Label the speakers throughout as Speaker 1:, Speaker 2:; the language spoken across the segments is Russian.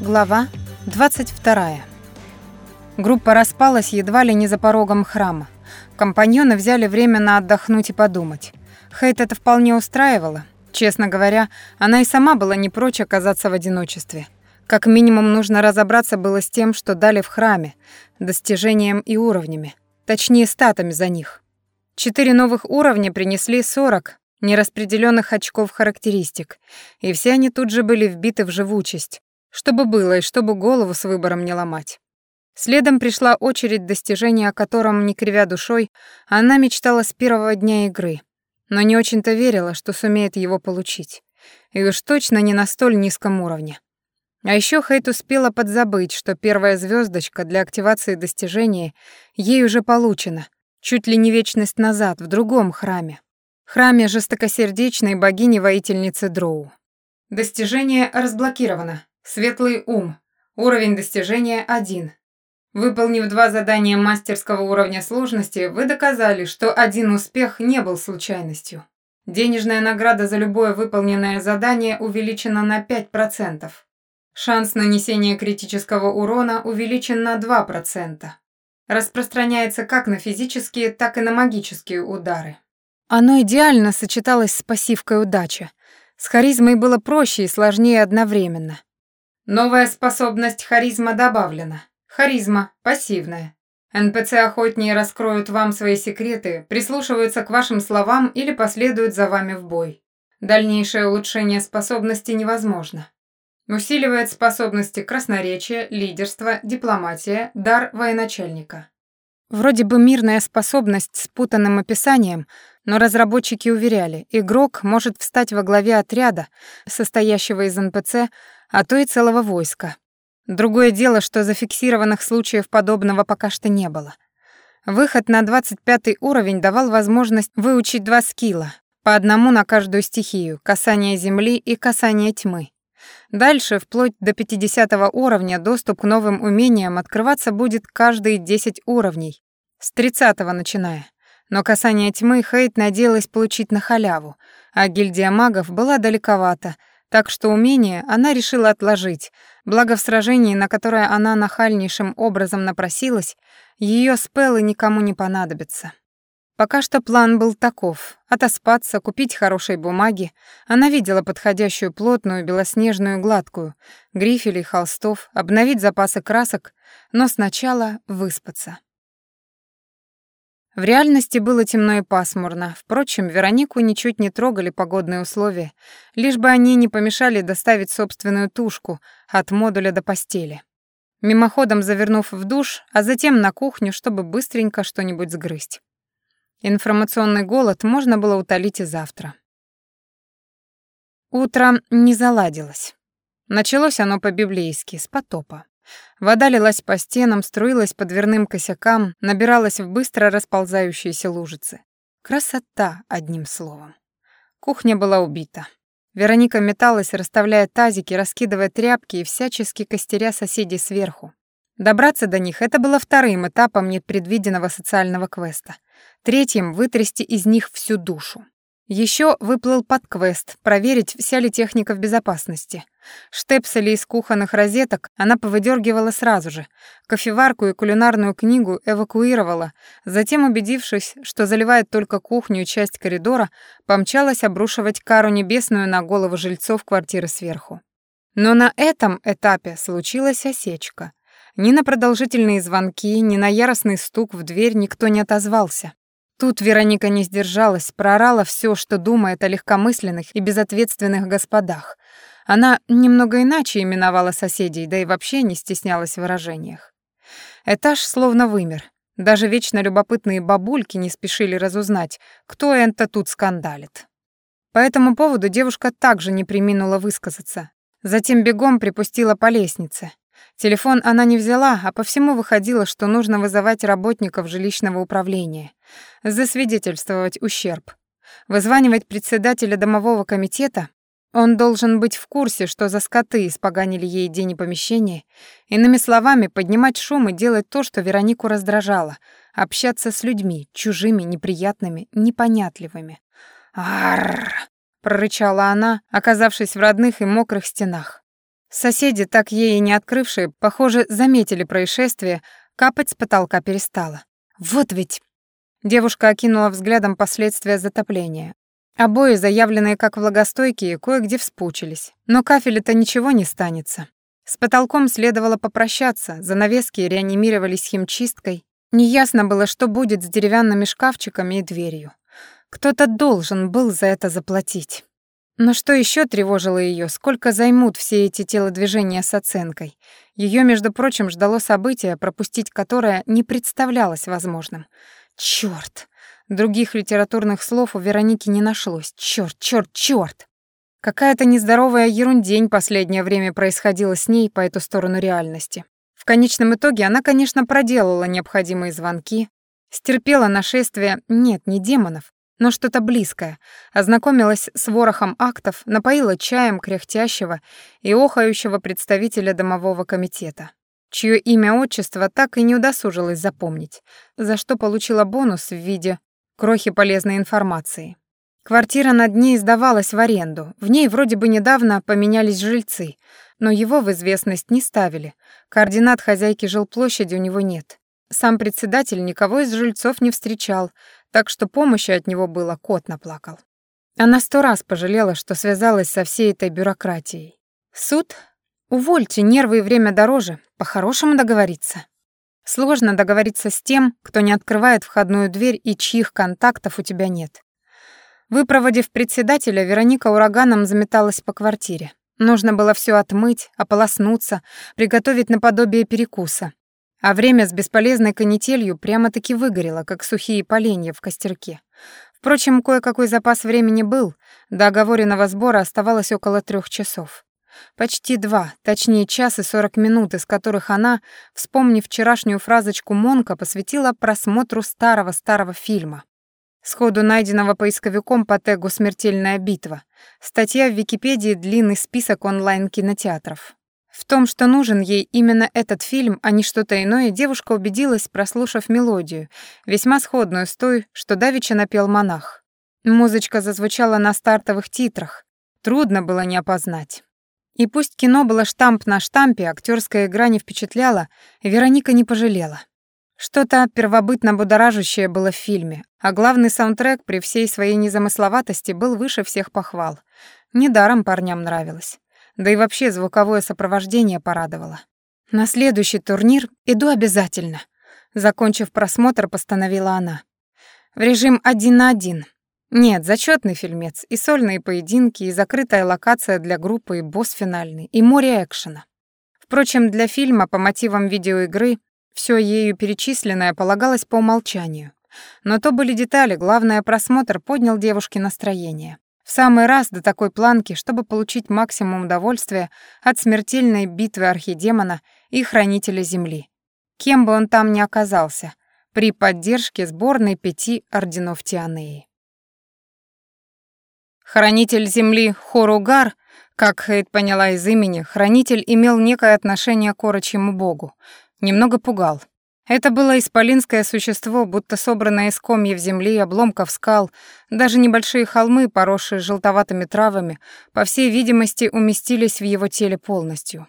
Speaker 1: Глава 22. Группа распалась едва ли не за порогом храма. Компаньоны взяли время на отдохнуть и подумать. Хейт это вполне устраивало. Честно говоря, она и сама была не прочь оказаться в одиночестве. Как минимум нужно разобраться было с тем, что дали в храме, достижением и уровнями, точнее статами за них. Четыре новых уровня принесли 40 нераспределенных очков характеристик, и все они тут же были вбиты в живучесть, чтобы было и чтобы голову с выбором не ломать. Следом пришла очередь достижения, о котором, не кривя душой, она мечтала с первого дня игры, но не очень-то верила, что сумеет его получить. И уж точно не на столь низком уровне. А еще Хейт успела подзабыть, что первая звездочка для активации достижения ей уже получена, чуть ли не вечность назад, в другом храме. Храме жестокосердечной богини-воительницы Дроу. Достижение разблокировано. Светлый ум. Уровень достижения 1. Выполнив два задания мастерского уровня сложности, вы доказали, что один успех не был случайностью. Денежная награда за любое выполненное задание увеличена на 5%. Шанс нанесения критического урона увеличен на 2%. Распространяется как на физические, так и на магические удары. Оно идеально сочеталось с пассивкой удачи. С харизмой было проще и сложнее одновременно. Новая способность харизма добавлена. Харизма пассивная. НПЦ-охотнее раскроют вам свои секреты, прислушиваются к вашим словам или последуют за вами в бой. Дальнейшее улучшение способности невозможно. Усиливает способности красноречия, лидерства, дипломатия, дар военачальника. Вроде бы мирная способность с путанным описанием, но разработчики уверяли, игрок может встать во главе отряда, состоящего из НПЦ, а то и целого войска. Другое дело, что зафиксированных случаев подобного пока что не было. Выход на 25 уровень давал возможность выучить два скилла, по одному на каждую стихию, касание земли и касание тьмы. Дальше, вплоть до 50 уровня, доступ к новым умениям открываться будет каждые 10 уровней, с 30 начиная. Но касание тьмы Хейт надеялась получить на халяву, а гильдия магов была далековато, так что умение она решила отложить, благо в сражении, на которое она нахальнейшим образом напросилась, ее спеллы никому не понадобятся. Пока что план был таков — отоспаться, купить хорошей бумаги. Она видела подходящую плотную, белоснежную, гладкую, грифелей, холстов, обновить запасы красок, но сначала выспаться. В реальности было темно и пасмурно. Впрочем, Веронику ничуть не трогали погодные условия, лишь бы они не помешали доставить собственную тушку от модуля до постели. Мимоходом завернув в душ, а затем на кухню, чтобы быстренько что-нибудь сгрызть. Информационный голод можно было утолить и завтра. Утро не заладилось. Началось оно по-библейски, с потопа. Вода лилась по стенам, струилась по дверным косякам, набиралась в быстро расползающиеся лужицы. Красота, одним словом. Кухня была убита. Вероника металась, расставляя тазики, раскидывая тряпки и всячески костеря соседей сверху. Добраться до них — это было вторым этапом непредвиденного социального квеста. Третьим — вытрясти из них всю душу. Еще выплыл подквест — проверить, вся ли техника в безопасности. Штепсели из кухонных розеток она повыдергивала сразу же. Кофеварку и кулинарную книгу эвакуировала. Затем, убедившись, что заливает только кухню и часть коридора, помчалась обрушивать кару небесную на голову жильцов квартиры сверху. Но на этом этапе случилась осечка. Ни на продолжительные звонки, ни на яростный стук в дверь никто не отозвался. Тут Вероника не сдержалась, проорала все, что думает о легкомысленных и безответственных господах. Она немного иначе именовала соседей, да и вообще не стеснялась в выражениях. Этаж словно вымер. Даже вечно любопытные бабульки не спешили разузнать, кто это тут скандалит. По этому поводу девушка также не приминула высказаться. Затем бегом припустила по лестнице. Телефон она не взяла, а по всему выходило, что нужно вызывать работников жилищного управления, засвидетельствовать ущерб. Вызванивать председателя домового комитета он должен быть в курсе, что за скоты испоганили ей день и помещение, иными словами, поднимать шум и делать то, что Веронику раздражало, общаться с людьми, чужими, неприятными, непонятливыми. «Арррр!» — прорычала она, оказавшись в родных и мокрых стенах. Соседи, так ей и не открывшие, похоже, заметили происшествие, капать с потолка перестала. Вот ведь... Девушка окинула взглядом последствия затопления. Обои, заявленные как влагостойкие, кое-где вспучились. Но кафеля-то ничего не станется. С потолком следовало попрощаться, занавески реанимировались химчисткой. Неясно было, что будет с деревянными шкафчиками и дверью. Кто-то должен был за это заплатить. Но что еще тревожило ее, сколько займут все эти телодвижения с оценкой? Ее, между прочим, ждало событие, пропустить которое не представлялось возможным. Черт! Других литературных слов у Вероники не нашлось. Черт, черт, черт! Какая-то нездоровая ерундень последнее время происходила с ней по эту сторону реальности. В конечном итоге она, конечно, проделала необходимые звонки, стерпела нашествие, нет, не демонов, но что-то близкое, ознакомилась с ворохом актов, напоила чаем кряхтящего и охающего представителя домового комитета чье имя-отчество так и не удосужилась запомнить, за что получила бонус в виде крохи полезной информации. Квартира над ней сдавалась в аренду, в ней вроде бы недавно поменялись жильцы, но его в известность не ставили, координат хозяйки жилплощади у него нет. Сам председатель никого из жильцов не встречал, так что помощи от него было, кот наплакал. Она сто раз пожалела, что связалась со всей этой бюрократией. Суд Увольте, нервы и время дороже, по-хорошему договориться. Сложно договориться с тем, кто не открывает входную дверь и чьих контактов у тебя нет. Выпроводив председателя, Вероника ураганом заметалась по квартире. Нужно было все отмыть, ополоснуться, приготовить наподобие перекуса. А время с бесполезной канителью прямо-таки выгорело, как сухие поленья в костерке. Впрочем, кое-какой запас времени был, до оговоренного сбора оставалось около трех часов. Почти два, точнее час и сорок минут, из которых она, вспомнив вчерашнюю фразочку Монка, посвятила просмотру старого-старого фильма. Сходу найденного поисковиком по тегу «Смертельная битва». Статья в Википедии «Длинный список онлайн-кинотеатров». В том, что нужен ей именно этот фильм, а не что-то иное, девушка убедилась, прослушав мелодию, весьма сходную с той, что давеча напел монах. Музычка зазвучала на стартовых титрах. Трудно было не опознать. И пусть кино было штамп на штампе, актерская игра не впечатляла, Вероника не пожалела. Что-то первобытно будоражащее было в фильме, а главный саундтрек при всей своей незамысловатости был выше всех похвал. Недаром парням нравилось. Да и вообще звуковое сопровождение порадовало. На следующий турнир иду обязательно. Закончив просмотр, постановила она. В режим один на один, нет, зачетный фильмец, и сольные поединки, и закрытая локация для группы, и босс финальный, и море экшена. Впрочем, для фильма по мотивам видеоигры все ею перечисленное полагалось по умолчанию. Но то были детали, главное, просмотр поднял девушке настроение. В самый раз до такой планки, чтобы получить максимум удовольствия от смертельной битвы архидемона и хранителя Земли. Кем бы он там ни оказался, при поддержке сборной пяти орденов Тианеи. Хранитель земли Хоругар, как Хейт поняла из имени, хранитель имел некое отношение к орочьему богу. Немного пугал. Это было исполинское существо, будто собранное из комьев земли, обломков скал, даже небольшие холмы, поросшие желтоватыми травами, по всей видимости, уместились в его теле полностью.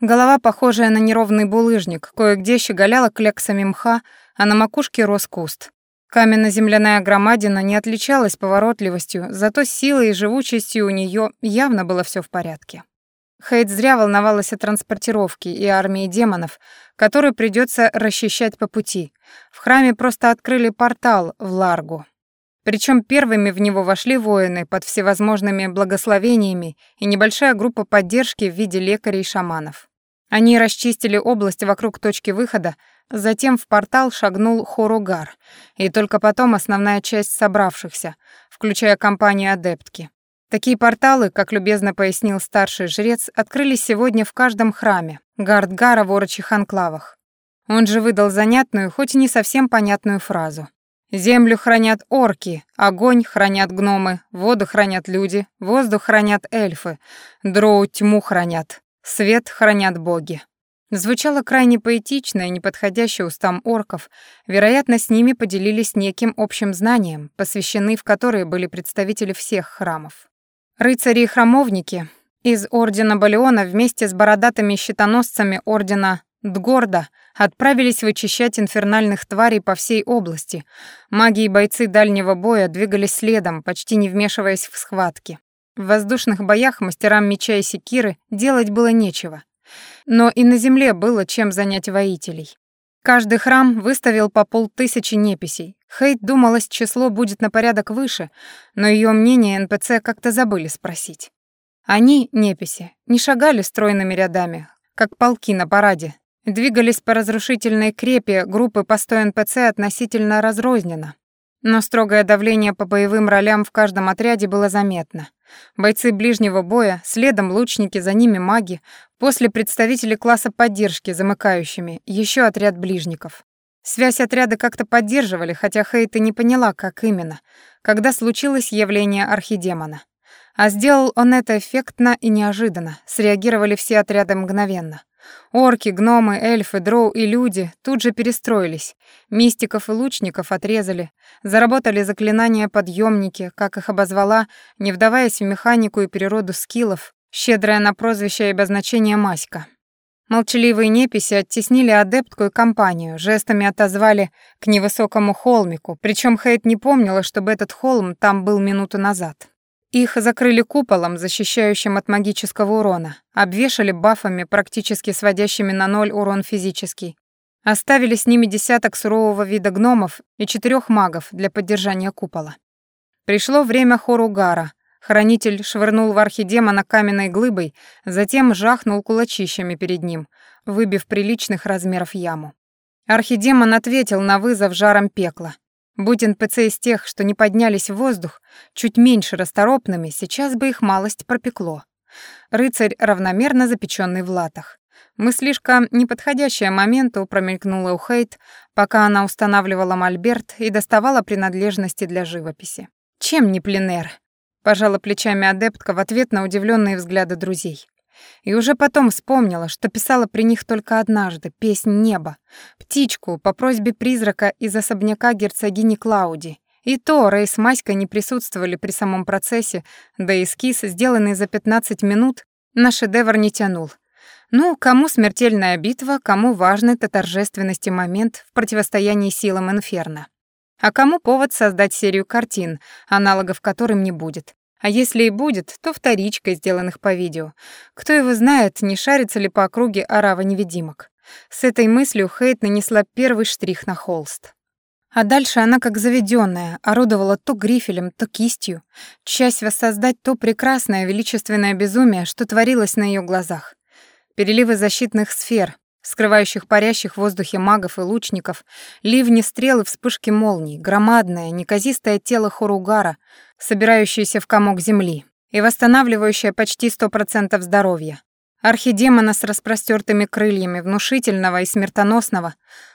Speaker 1: Голова, похожая на неровный булыжник, кое-где щеголяла кляксами мха, а на макушке рос куст. Каменно-земляная громадина не отличалась поворотливостью, зато силой и живучестью у нее явно было все в порядке. Хейт зря волновалась о транспортировке и армии демонов, которую придется расчищать по пути. В храме просто открыли портал в Ларгу. Причем первыми в него вошли воины под всевозможными благословениями и небольшая группа поддержки в виде лекарей и шаманов. Они расчистили область вокруг точки выхода, затем в портал шагнул Хоругар, и только потом основная часть собравшихся, включая компанию адептки. Такие порталы, как любезно пояснил старший жрец, открылись сегодня в каждом храме, Гардгара в орочих анклавах. Он же выдал занятную, хоть и не совсем понятную фразу. «Землю хранят орки, огонь хранят гномы, воду хранят люди, воздух хранят эльфы, дроу тьму хранят, Свет хранят боги. Звучало крайне поэтично и неподходяще устам орков, вероятно, с ними поделились неким общим знанием, посвящены в которые были представители всех храмов. Рыцари и храмовники, Из Ордена Балеона вместе с бородатыми щитоносцами Ордена Дгорда отправились вычищать инфернальных тварей по всей области. Маги и бойцы дальнего боя двигались следом, почти не вмешиваясь в схватки. В воздушных боях мастерам меча и секиры делать было нечего. Но и на земле было чем занять воителей. Каждый храм выставил по полтысячи неписей. Хейт думалось, число будет на порядок выше, но ее мнение НПЦ как-то забыли спросить. Они, неписи, не шагали стройными рядами, как полки на параде, Двигались по разрушительной крепе группы постой НПЦ относительно разрозненно, но строгое давление по боевым ролям в каждом отряде было заметно. Бойцы ближнего боя, следом лучники, за ними маги, после представители класса поддержки замыкающими, еще отряд ближников. Связь отряда как-то поддерживали, хотя Хейта не поняла, как именно, когда случилось явление архидемона. А сделал он это эффектно и неожиданно, среагировали все отряды мгновенно. Орки, гномы, эльфы, дроу и люди тут же перестроились. Мистиков и лучников отрезали. Заработали заклинания подъемники, как их обозвала, не вдаваясь в механику и природу скиллов, щедрая на прозвище и обозначение Маська. Молчаливые неписи оттеснили адептку и компанию, жестами отозвали к невысокому холмику, причем Хейт не помнила, чтобы этот холм там был минуту назад. Их закрыли куполом, защищающим от магического урона, обвешали бафами, практически сводящими на ноль урон физический. Оставили с ними десяток сурового вида гномов и четырех магов для поддержания купола. Пришло время Хоругара. Хранитель швырнул в архидемона каменной глыбой, затем жахнул кулачищами перед ним, выбив приличных размеров яму. Архидемон ответил на вызов жаром пекла. Будь НПЦ из тех, что не поднялись в воздух, чуть меньше расторопными, сейчас бы их малость пропекло. Рыцарь равномерно запеченный в латах. Мыслишка, неподходящая моменту, промелькнула у Хейт, пока она устанавливала мольберт и доставала принадлежности для живописи. «Чем не пленер?» — пожала плечами адептка в ответ на удивленные взгляды друзей. И уже потом вспомнила, что писала при них только однажды песнь неба, птичку по просьбе призрака из особняка герцогини Клауди. И то Рэй с Маськой не присутствовали при самом процессе, да эскиз, сделанный за 15 минут, на шедевр не тянул. Ну, кому смертельная битва, кому важный это торжественности момент в противостоянии силам Инферно. А кому повод создать серию картин, аналогов которым не будет. А если и будет, то вторичкой, сделанных по видео. Кто его знает, не шарится ли по округе орава невидимок. С этой мыслью Хейт нанесла первый штрих на холст. А дальше она, как заведенная, орудовала то грифелем, то кистью, часть воссоздать то прекрасное величественное безумие, что творилось на ее глазах. Переливы защитных сфер, скрывающих парящих в воздухе магов и лучников, ливни стрел и вспышки молний, громадное, неказистое тело Хоругара, собирающееся в комок земли и восстанавливающее почти сто процентов здоровья. Архидемона с распростертыми крыльями, внушительного и смертоносного,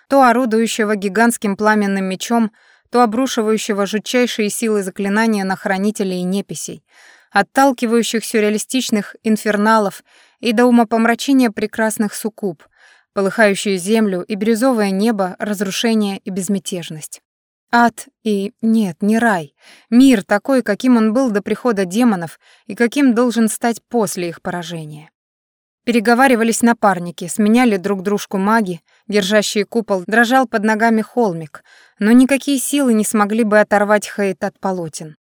Speaker 1: то орудующего гигантским пламенным мечом, то обрушивающего жутчайшие силы заклинания на хранителей и неписей, отталкивающих сюрреалистичных инферналов и до умопомрачения прекрасных суккуб — полыхающую землю и бирюзовое небо, разрушение и безмятежность. Ад и... нет, не рай. Мир такой, каким он был до прихода демонов и каким должен стать после их поражения. Переговаривались напарники, сменяли друг дружку маги, держащие купол, дрожал под ногами холмик, но никакие силы не смогли бы оторвать Хейт от полотен.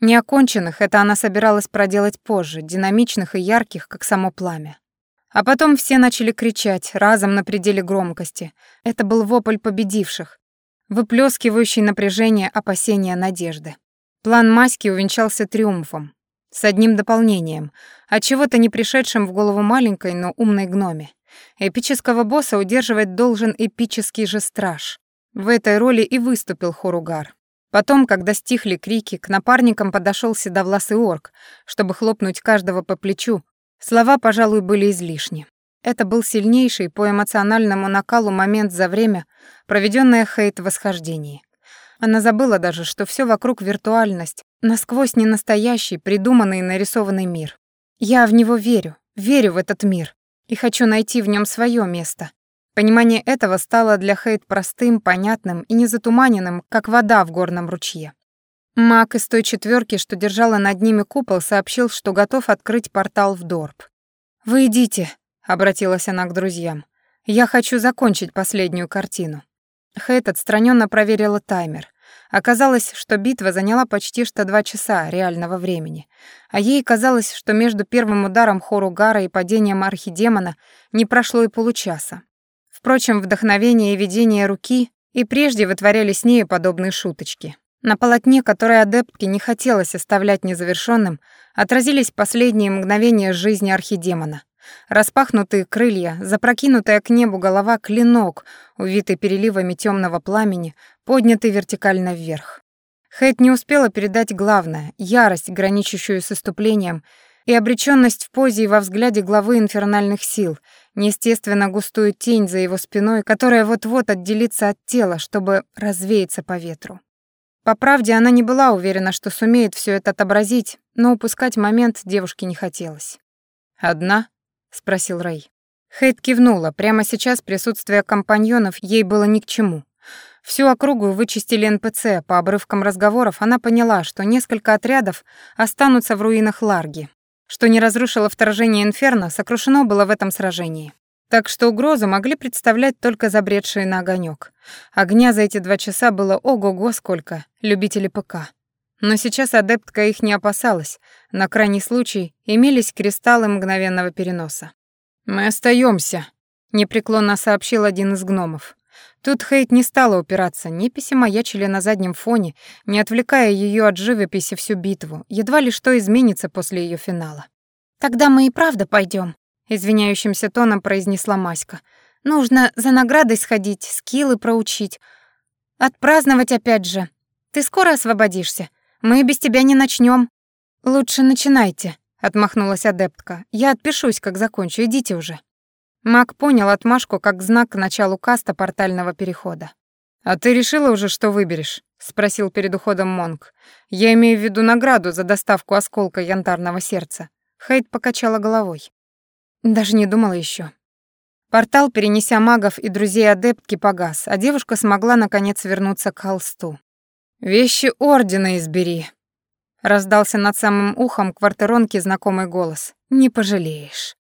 Speaker 1: Неоконченных это она собиралась проделать позже, динамичных и ярких, как само пламя. А потом все начали кричать, разом на пределе громкости. Это был вопль победивших, выплескивающий напряжение, опасения, надежды. План Маськи увенчался триумфом. С одним дополнением, от чего-то не пришедшим в голову маленькой, но умной гноме. Эпического босса удерживать должен эпический же страж. В этой роли и выступил Хоругар. Потом, когда стихли крики, к напарникам подошел седовласый орк, чтобы хлопнуть каждого по плечу, Слова, пожалуй, были излишни. Это был сильнейший по эмоциональному накалу момент за время, проведенное Хейт в восхождении. Она забыла даже, что все вокруг виртуальность, насквозь не настоящий, придуманный и нарисованный мир. Я в него верю, верю в этот мир и хочу найти в нем свое место. Понимание этого стало для Хейт простым, понятным и незатуманенным, как вода в горном ручье. Маг из той четверки, что держала над ними купол, сообщил, что готов открыть портал в Дорп. «Вы идите», — обратилась она к друзьям. «Я хочу закончить последнюю картину». Хейт отстраненно проверила таймер. Оказалось, что битва заняла почти что два часа реального времени, а ей казалось, что между первым ударом Хоругара и падением архидемона не прошло и получаса. Впрочем, вдохновение и видение руки и прежде вытворяли с нею подобные шуточки. На полотне, которое адептке не хотелось оставлять незавершенным, отразились последние мгновения жизни архидемона. Распахнутые крылья, запрокинутая к небу голова, клинок, увитый переливами темного пламени, поднятый вертикально вверх. Хэт не успела передать главное — ярость, граничащую с иступлением, и обречённость в позе и во взгляде главы инфернальных сил, неестественно густую тень за его спиной, которая вот-вот отделится от тела, чтобы развеяться по ветру. По правде, она не была уверена, что сумеет всё это отобразить, но упускать момент девушке не хотелось. «Одна?» — спросил Рэй. Хейт кивнула. Прямо сейчас присутствие компаньонов ей было ни к чему. Всю округу вычистили НПЦ. По обрывкам разговоров она поняла, что несколько отрядов останутся в руинах Ларги. Что не разрушило вторжение Инферно, сокрушено было в этом сражении. Так что угрозу могли представлять только забредшие на огонек. Огня за эти два часа было ого-го сколько, любители ПК. Но сейчас адептка их не опасалась. На крайний случай имелись кристаллы мгновенного переноса. «Мы остаемся, непреклонно сообщил один из гномов. Тут Хейт не стала упираться, неписи маячили на заднем фоне, не отвлекая ее от живописи всю битву, едва ли что изменится после ее финала. «Тогда мы и правда пойдем, извиняющимся тоном произнесла Маська. «Нужно за наградой сходить, скиллы проучить. Отпраздновать опять же. Ты скоро освободишься? Мы без тебя не начнем. «Лучше начинайте», — отмахнулась адептка. «Я отпишусь, как закончу, идите уже». Маг понял отмашку как знак к началу каста портального перехода. «А ты решила уже, что выберешь?» — спросил перед уходом Монг. «Я имею в виду награду за доставку осколка янтарного сердца». Хейт покачала головой. Даже не думала еще. Портал, перенеся магов и друзей адептки, погас, а девушка смогла наконец вернуться к холсту. «Вещи Ордена избери», — раздался над самым ухом квартиронки знакомый голос. «Не пожалеешь».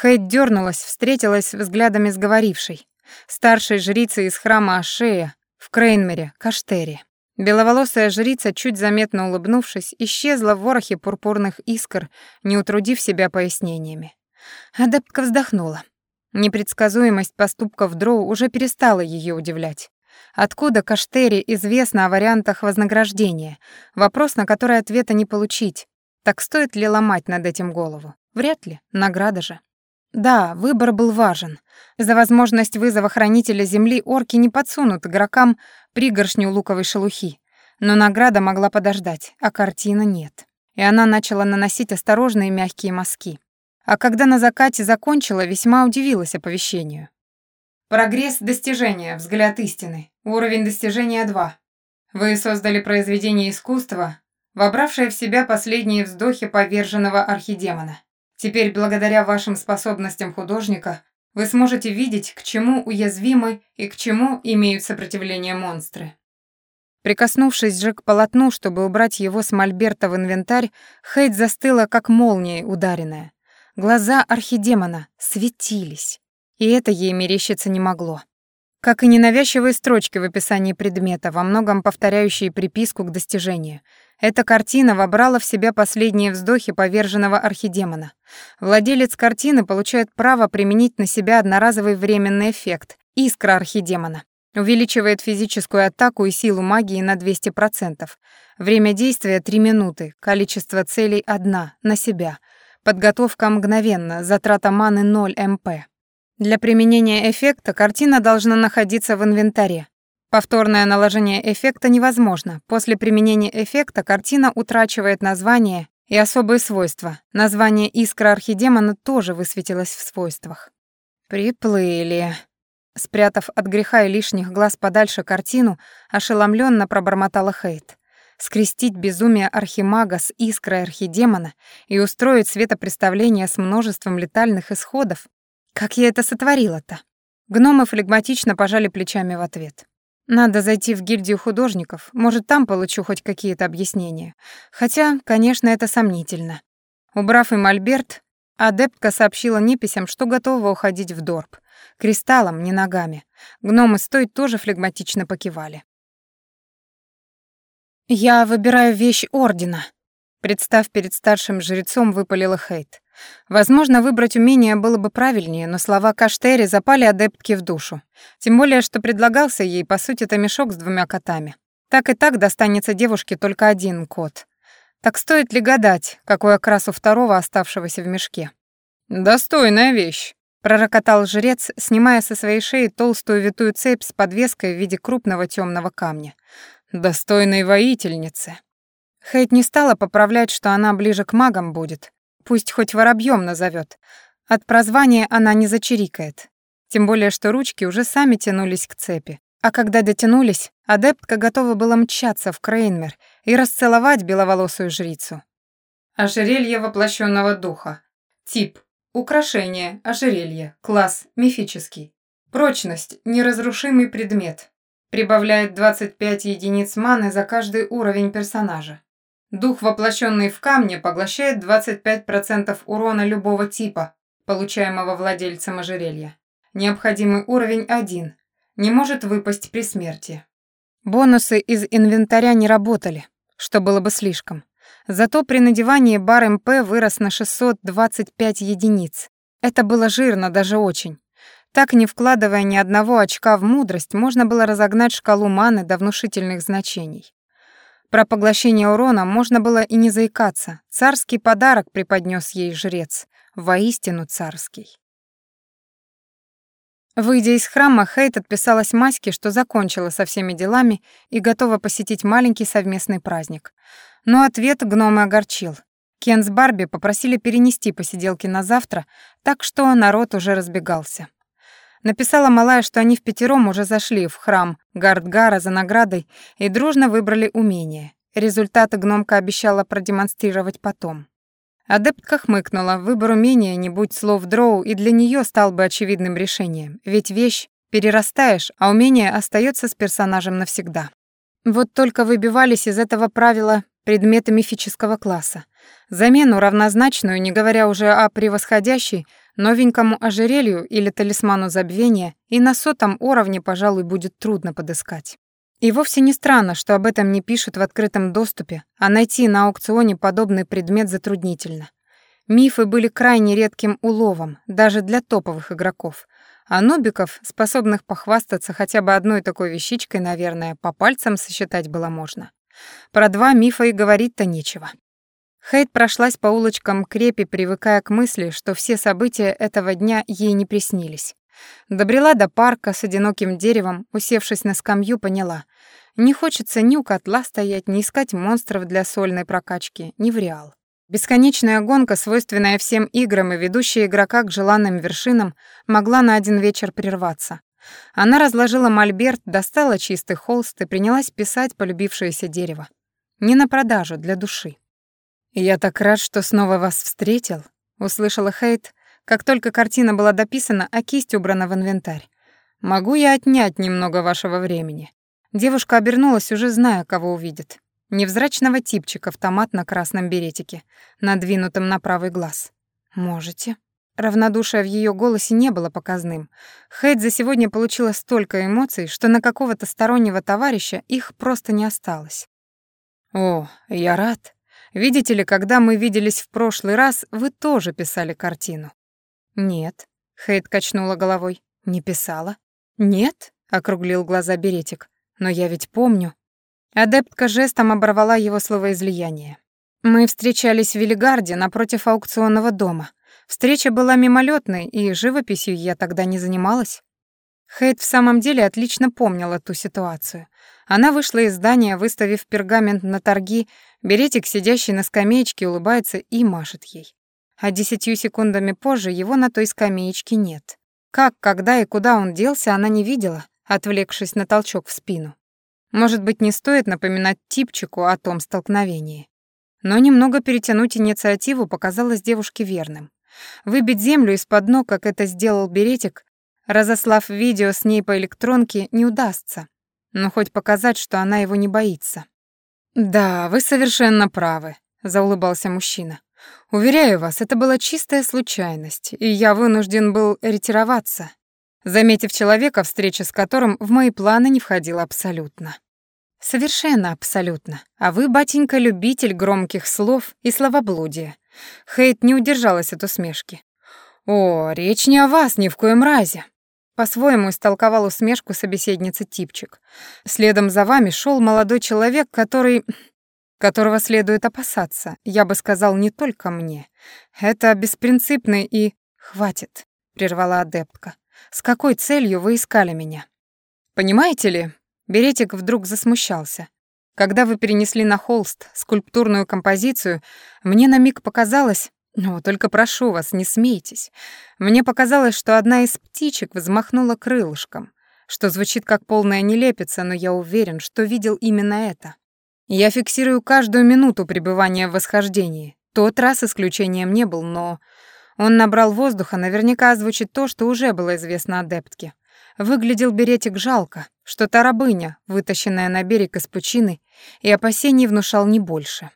Speaker 1: Хейт дернулась, встретилась взглядами с говорившей, старшей жрицей из храма Ашея в Крейнмере, Каштере. Беловолосая жрица, чуть заметно улыбнувшись, исчезла в ворохе пурпурных искр, не утрудив себя пояснениями. Адептка вздохнула. Непредсказуемость поступков Дроу уже перестала ее удивлять. Откуда Каштере известно о вариантах вознаграждения? Вопрос, на который ответа не получить. Так стоит ли ломать над этим голову? Вряд ли, награда же. Да, выбор был важен. За возможность вызова хранителя земли орки не подсунут игрокам пригоршню луковой шелухи. Но награда могла подождать, а картина нет. И она начала наносить осторожные мягкие мазки. А когда на закате закончила, весьма удивилась оповещению. Прогресс достижения, взгляд истины. Уровень достижения 2. Вы создали произведение искусства, вобравшее в себя последние вздохи поверженного архидемона. Теперь, благодаря вашим способностям художника, вы сможете видеть, к чему уязвимы и к чему имеют сопротивление монстры. Прикоснувшись же к полотну, чтобы убрать его с мольберта в инвентарь, Хейт застыла, как молнией ударенная. Глаза архидемона светились и это ей мерещиться не могло. Как и ненавязчивые строчки в описании предмета, во многом повторяющие приписку к достижению. Эта картина вобрала в себя последние вздохи поверженного архидемона. Владелец картины получает право применить на себя одноразовый временный эффект — искра архидемона. Увеличивает физическую атаку и силу магии на 200%. Время действия — 3 минуты, количество целей — 1, на себя. Подготовка мгновенно, затрата маны 0 МП. Для применения эффекта картина должна находиться в инвентаре. Повторное наложение эффекта невозможно. После применения эффекта картина утрачивает название и особые свойства. Название искра архидемона тоже высветилось в свойствах. Приплыли. Спрятав от греха и лишних глаз подальше картину, ошеломленно пробормотала Хейт. Скрестить безумие архимага с искрой архидемона и устроить светопреставление с множеством летальных исходов как я это сотворила-то? Гномы флегматично пожали плечами в ответ. Надо зайти в гильдию художников, может, там получу хоть какие-то объяснения. Хотя, конечно, это сомнительно. Убрав им Альберт, адептка сообщила неписям, что готова уходить в Дорб. Кристаллом, не ногами. Гномы стой тоже флегматично покивали. «Я выбираю вещь Ордена», — представ перед старшим жрецом, выпалила Хейт. Возможно, выбрать умение было бы правильнее, но слова Каштери запали адептке в душу. Тем более, что предлагался ей, по сути, это мешок с двумя котами. Так и так достанется девушке только один кот. Так стоит ли гадать, какой окрас у второго оставшегося в мешке? «Достойная вещь», — пророкотал жрец, снимая со своей шеи толстую витую цепь с подвеской в виде крупного темного камня. «Достойной воительницы». Хейт не стала поправлять, что она ближе к магам будет, Пусть хоть воробьем назовет. От прозвания она не зачирикает. Тем более, что ручки уже сами тянулись к цепи. А когда дотянулись, адептка готова была мчаться в Крейнмер и расцеловать беловолосую жрицу. Ожерелье воплощенного духа. Тип. Украшение, ожерелье, класс, мифический. Прочность, неразрушимый предмет. Прибавляет 25 единиц маны за каждый уровень персонажа. Дух, воплощенный в камне, поглощает 25% урона любого типа, получаемого владельцем ожерелья. Необходимый уровень 1. Не может выпасть при смерти. Бонусы из инвентаря не работали, что было бы слишком. Зато при надевании бар МП вырос на 625 единиц. Это было жирно даже очень. Так, не вкладывая ни одного очка в мудрость, можно было разогнать шкалу маны до внушительных значений. Про поглощение урона можно было и не заикаться. Царский подарок преподнес ей жрец. Воистину царский. Выйдя из храма, Хейт отписалась Маське, что закончила со всеми делами и готова посетить маленький совместный праздник. Но ответ гномы огорчил. Кен с Барби попросили перенести посиделки на завтра, так что народ уже разбегался. Написала малая, что они в пятером уже зашли в храм Гардгара за наградой и дружно выбрали умение. Результаты гномка обещала продемонстрировать потом. Адептка хмыкнула, выбор умения, не будь слов дроу, и для нее стал бы очевидным решением, ведь вещь перерастаешь, а умение остается с персонажем навсегда. Вот только выбивались из этого правила предметы мифического класса. Замену равнозначную, не говоря уже о превосходящей, Новенькому ожерелью или талисману забвения и на сотом уровне, пожалуй, будет трудно подыскать. И вовсе не странно, что об этом не пишут в открытом доступе, а найти на аукционе подобный предмет затруднительно. Мифы были крайне редким уловом, даже для топовых игроков. А нубиков, способных похвастаться хотя бы одной такой вещичкой, наверное, по пальцам сосчитать было можно. Про два мифа и говорить-то нечего. Хейт прошлась по улочкам крепи, привыкая к мысли, что все события этого дня ей не приснились. Добрела до парка с одиноким деревом, усевшись на скамью, поняла. Не хочется ни у котла стоять, ни искать монстров для сольной прокачки, ни в реал. Бесконечная гонка, свойственная всем играм и ведущая игрока к желанным вершинам, могла на один вечер прерваться. Она разложила мольберт, достала чистый холст и принялась писать полюбившееся дерево. Не на продажу, для души. «Я так рад, что снова вас встретил», — услышала Хейт, как только картина была дописана, а кисть убрана в инвентарь. «Могу я отнять немного вашего времени?» Девушка обернулась, уже зная, кого увидит. Невзрачного типчика в томатно-красном беретике, надвинутом на правый глаз. «Можете». Равнодушие в ее голосе не было показным. Хейт за сегодня получила столько эмоций, что на какого-то стороннего товарища их просто не осталось. «О, я рад», Видите ли, когда мы виделись в прошлый раз, вы тоже писали картину». «Нет», — Хейт качнула головой. «Не писала?» «Нет», — округлил глаза Беретик. «Но я ведь помню». Адептка жестом оборвала его словоизлияние. «Мы встречались в Велигарде напротив аукционного дома. Встреча была мимолетной, и живописью я тогда не занималась». Хейт в самом деле отлично помнила ту ситуацию. Она вышла из здания, выставив пергамент на торги, Беретик, сидящий на скамеечке, улыбается и машет ей. А десятью секундами позже его на той скамеечке нет. Как, когда и куда он делся, она не видела, отвлекшись на толчок в спину. Может быть, не стоит напоминать типчику о том столкновении. Но немного перетянуть инициативу показалось девушке верным. Выбить землю из-под ног, как это сделал Беретик, разослав видео с ней по электронке, не удастся. но хоть показать, что она его не боится. «Да, вы совершенно правы», — заулыбался мужчина. «Уверяю вас, это была чистая случайность, и я вынужден был ретироваться, заметив человека, встреча с которым в мои планы не входила абсолютно». «Совершенно абсолютно. А вы, батенька, любитель громких слов и словоблудия». Хейт не удержалась от усмешки. «О, речь не о вас ни в коем разе. По-своему истолковал усмешку собеседницы типчик. Следом за вами шел молодой человек, который... которого следует опасаться. Я бы сказал, не только мне. Это беспринципный и... Хватит, прервала адептка. С какой целью вы искали меня? Понимаете ли, Беретик вдруг засмущался. Когда вы перенесли на холст скульптурную композицию, мне на миг показалось, «Ну, только прошу вас, не смейтесь. Мне показалось, что одна из птичек взмахнула крылышком, что звучит как полная нелепица, но я уверен, что видел именно это. Я фиксирую каждую минуту пребывания в восхождении. Тот раз исключением не был, но... Он набрал воздуха, наверняка озвучит то, что уже было известно адептке. Выглядел беретик жалко, что та рабыня, вытащенная на берег из пучины, и опасений внушал не больше.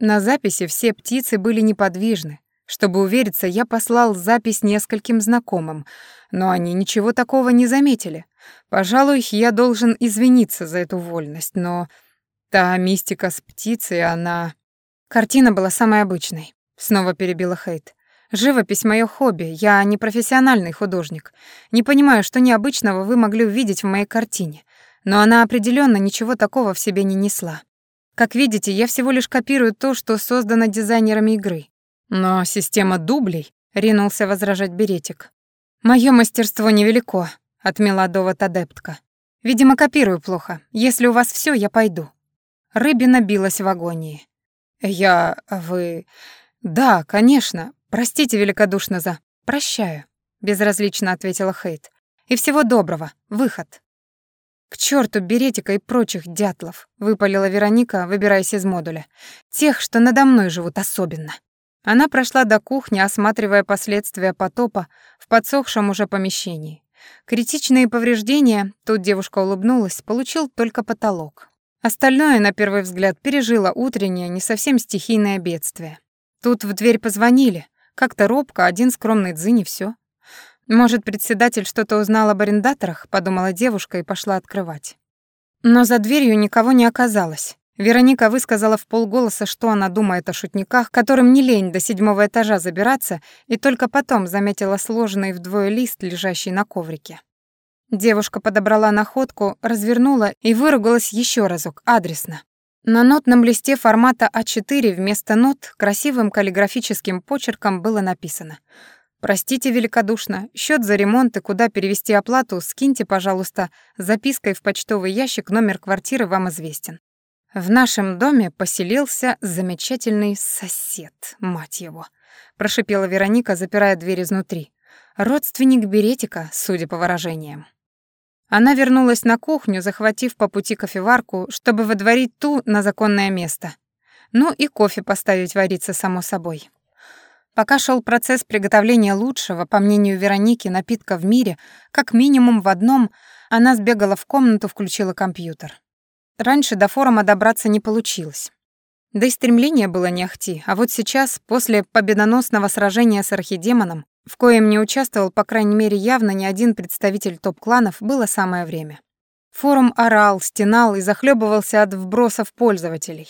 Speaker 1: На записи все птицы были неподвижны. Чтобы увериться, я послал запись нескольким знакомым, но они ничего такого не заметили. Пожалуй, я должен извиниться за эту вольность, но та мистика с птицей, она... Картина была самой обычной. Снова перебила Хейт. Живопись — мое хобби, я не профессиональный художник. Не понимаю, что необычного вы могли увидеть в моей картине, но она определенно ничего такого в себе не несла. Как видите, я всего лишь копирую то, что создано дизайнерами игры. Но система дублей, ринулся возражать Беретик. Моё мастерство невелико, отмела довод адептка. Видимо, копирую плохо. Если у вас всё, я пойду. Рыбина билась в агонии. Я... вы... Да, конечно. Простите великодушно за... Прощаю, безразлично ответила Хейт. И всего доброго. Выход. «К черту Беретика и прочих дятлов!» — выпалила Вероника, выбираясь из модуля. «Тех, что надо мной живут особенно». Она прошла до кухни, осматривая последствия потопа в подсохшем уже помещении. Критичные повреждения, тут девушка улыбнулась, получил только потолок. Остальное, на первый взгляд, пережило утреннее, не совсем стихийное бедствие. Тут в дверь позвонили. Как-то робко, один скромный дзынь и всё. «Может, председатель что-то узнал об арендаторах?» — подумала девушка и пошла открывать. Но за дверью никого не оказалось. Вероника высказала в полголоса, что она думает о шутниках, которым не лень до седьмого этажа забираться, и только потом заметила сложенный вдвое лист, лежащий на коврике. Девушка подобрала находку, развернула и выругалась еще разок, адресно. На нотном листе формата А4 вместо нот красивым каллиграфическим почерком было написано Простите великодушно, счет за ремонт и куда перевести оплату скиньте, пожалуйста, запиской в почтовый ящик, номер квартиры вам известен. В нашем доме поселился замечательный сосед, мать его, прошипела Вероника, запирая дверь изнутри. Родственник Беретика, судя по выражениям. Она вернулась на кухню, захватив по пути кофеварку, чтобы водворить ту на законное место. Ну и кофе поставить вариться само собой. Пока шел процесс приготовления лучшего, по мнению Вероники, напитка в мире, как минимум в одном, она сбегала в комнату, включила компьютер. Раньше до форума добраться не получилось. Да и стремление было не ахти, а вот сейчас, после победоносного сражения с архидемоном, в коем не участвовал, по крайней мере, явно ни один представитель топ-кланов, было самое время. Форум орал, стенал и захлебывался от вбросов пользователей.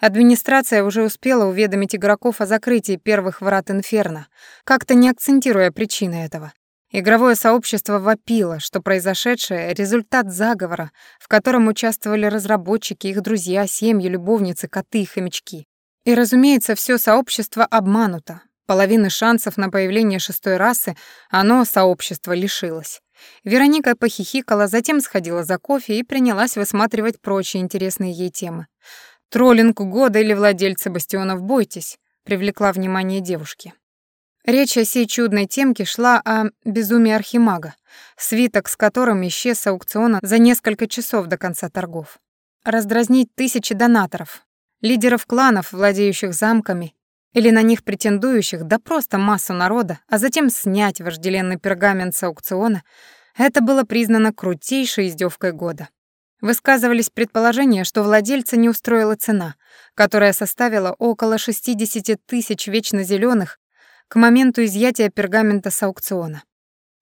Speaker 1: Администрация уже успела уведомить игроков о закрытии первых врат Инферно, как-то не акцентируя причины этого. Игровое сообщество вопило, что произошедшее — результат заговора, в котором участвовали разработчики, их друзья, семьи, любовницы, коты и хомячки. И, разумеется, все сообщество обмануто. Половины шансов на появление шестой расы оно, сообщество, лишилось. Вероника похихикала, затем сходила за кофе и принялась высматривать прочие интересные ей темы. «Троллинг года или владельцы бастионов, бойтесь», — привлекла внимание девушки. Речь о сей чудной темке шла о безумии архимага, свиток с которым исчез с аукциона за несколько часов до конца торгов. Раздразнить тысячи донаторов, лидеров кланов, владеющих замками, или на них претендующих, да просто массу народа, а затем снять вожделенный пергамент с аукциона, это было признано крутейшей издевкой года. Высказывались предположения, что владельца не устроила цена, которая составила около 60 тысяч вечно зеленых к моменту изъятия пергамента с аукциона.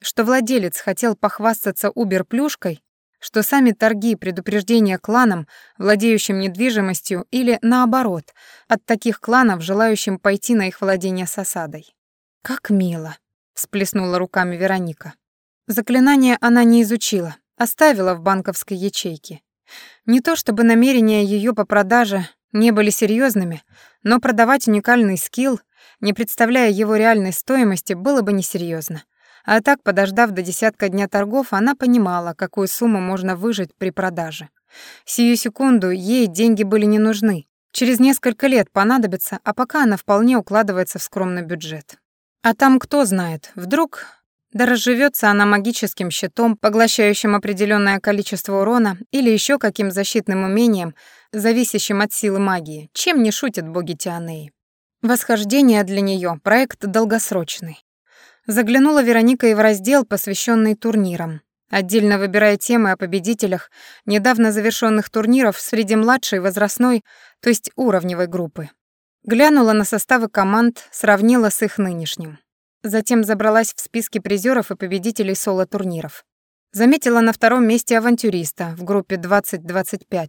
Speaker 1: Что владелец хотел похвастаться Убер-плюшкой, что сами торги и предупреждения кланам, владеющим недвижимостью, или наоборот, от таких кланов, желающим пойти на их владение с осадой. «Как мило», — всплеснула руками Вероника. Заклинание она не изучила, оставила в банковской ячейке. Не то чтобы намерения ее по продаже не были серьезными, но продавать уникальный скилл, не представляя его реальной стоимости, было бы несерьезно. А так, подождав до десятка дня торгов, она понимала, какую сумму можно выжить при продаже. Сию секунду ей деньги были не нужны. Через несколько лет понадобятся, а пока она вполне укладывается в скромный бюджет. А там кто знает, вдруг да разживется она магическим щитом, поглощающим определенное количество урона, или еще каким защитным умением, зависящим от силы магии, чем не шутят боги Тианеи. Восхождение для нее проект долгосрочный. Заглянула Вероника и в раздел, посвященный турнирам, отдельно выбирая темы о победителях недавно завершенных турниров среди младшей возрастной, то есть уровневой группы. Глянула на составы команд, сравнила с их нынешним. Затем забралась в списки призеров и победителей соло-турниров. Заметила на втором месте авантюриста в группе 20-25.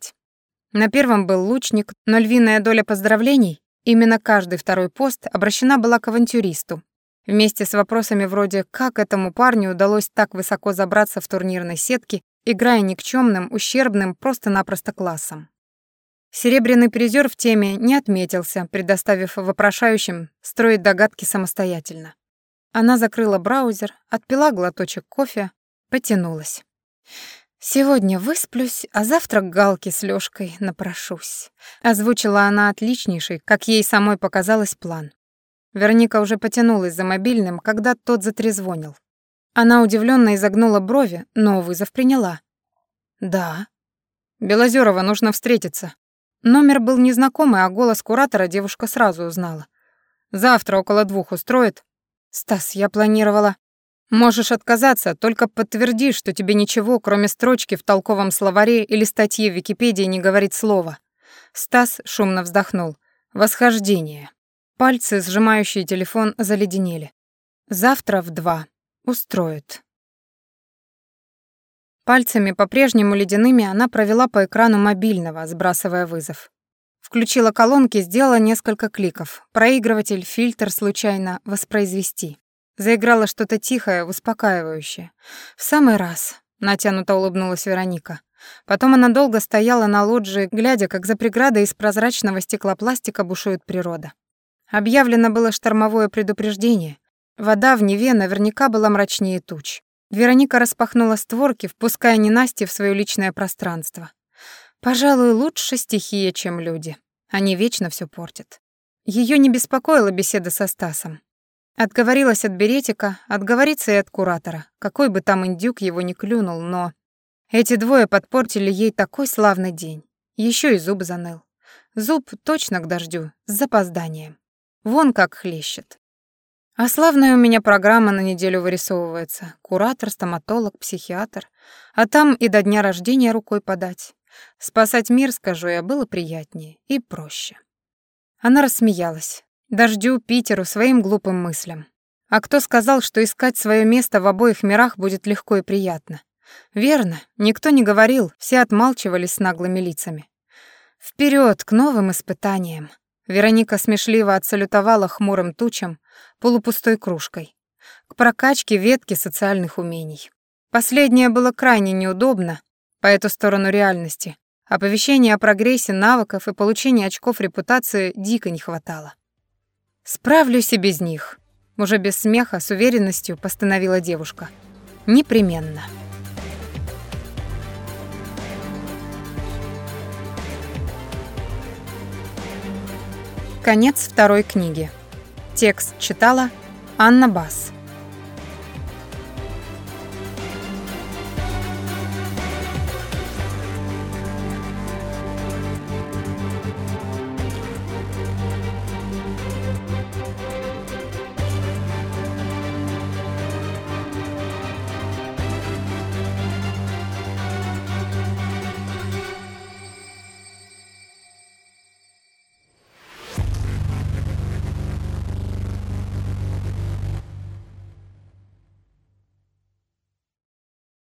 Speaker 1: На первом был лучник, но львиная доля поздравлений, именно каждый второй пост обращена была к авантюристу. Вместе с вопросами вроде «как этому парню удалось так высоко забраться в турнирной сетке, играя никчемным, ущербным, просто-напросто классом». Серебряный призер в теме не отметился, предоставив вопрошающим строить догадки самостоятельно. Она закрыла браузер, отпила глоточек кофе, потянулась. «Сегодня высплюсь, а завтра к Галке с Лёшкой напрошусь», — озвучила она отличнейший, как ей самой показалось, план. Верника уже потянулась за мобильным, когда тот затрезвонил. Она удивленно изогнула брови, но вызов приняла. «Да». «Белозерова, нужно встретиться». Номер был незнакомый, а голос куратора девушка сразу узнала. «Завтра около двух устроит?» «Стас, я планировала...» «Можешь отказаться, только подтверди, что тебе ничего, кроме строчки в толковом словаре или статьи в Википедии не говорит слова». Стас шумно вздохнул. «Восхождение». Пальцы, сжимающие телефон, заледенели. «Завтра в два. Устроят». Пальцами по-прежнему ледяными она провела по экрану мобильного, сбрасывая вызов. Включила колонки, сделала несколько кликов. Проигрыватель, фильтр случайно воспроизвести. Заиграла что-то тихое, успокаивающее. В самый раз, натянуто улыбнулась Вероника. Потом она долго стояла на лоджии, глядя, как за преградой из прозрачного стеклопластика бушует природа. Объявлено было штормовое предупреждение. Вода в Неве наверняка была мрачнее туч. Вероника распахнула створки, впуская ненасти в свое личное пространство. Пожалуй, лучше стихия, чем люди. Они вечно все портят. Ее не беспокоила беседа со Стасом. Отговорилась от Беретика, отговориться и от куратора, какой бы там индюк его ни клюнул, но... Эти двое подпортили ей такой славный день. Еще и зуб заныл. Зуб точно к дождю, с запозданием. Вон как хлещет. А славная у меня программа на неделю вырисовывается. Куратор, стоматолог, психиатр. А там и до дня рождения рукой подать. Спасать мир, скажу я, было приятнее и проще. Она рассмеялась. Дождю, Питеру, своим глупым мыслям. А кто сказал, что искать свое место в обоих мирах будет легко и приятно? Верно, никто не говорил, все отмалчивались с наглыми лицами. Вперед к новым испытаниям. Вероника смешливо отсалютовала хмурым тучам, полупустой кружкой. К прокачке ветки социальных умений. Последнее было крайне неудобно, по эту сторону реальности. Оповещения о прогрессе навыков и получении очков репутации дико не хватало. «Справлюсь и без них», — уже без смеха, с уверенностью постановила девушка. «Непременно». Конец второй книги. Текст читала Анна Бас.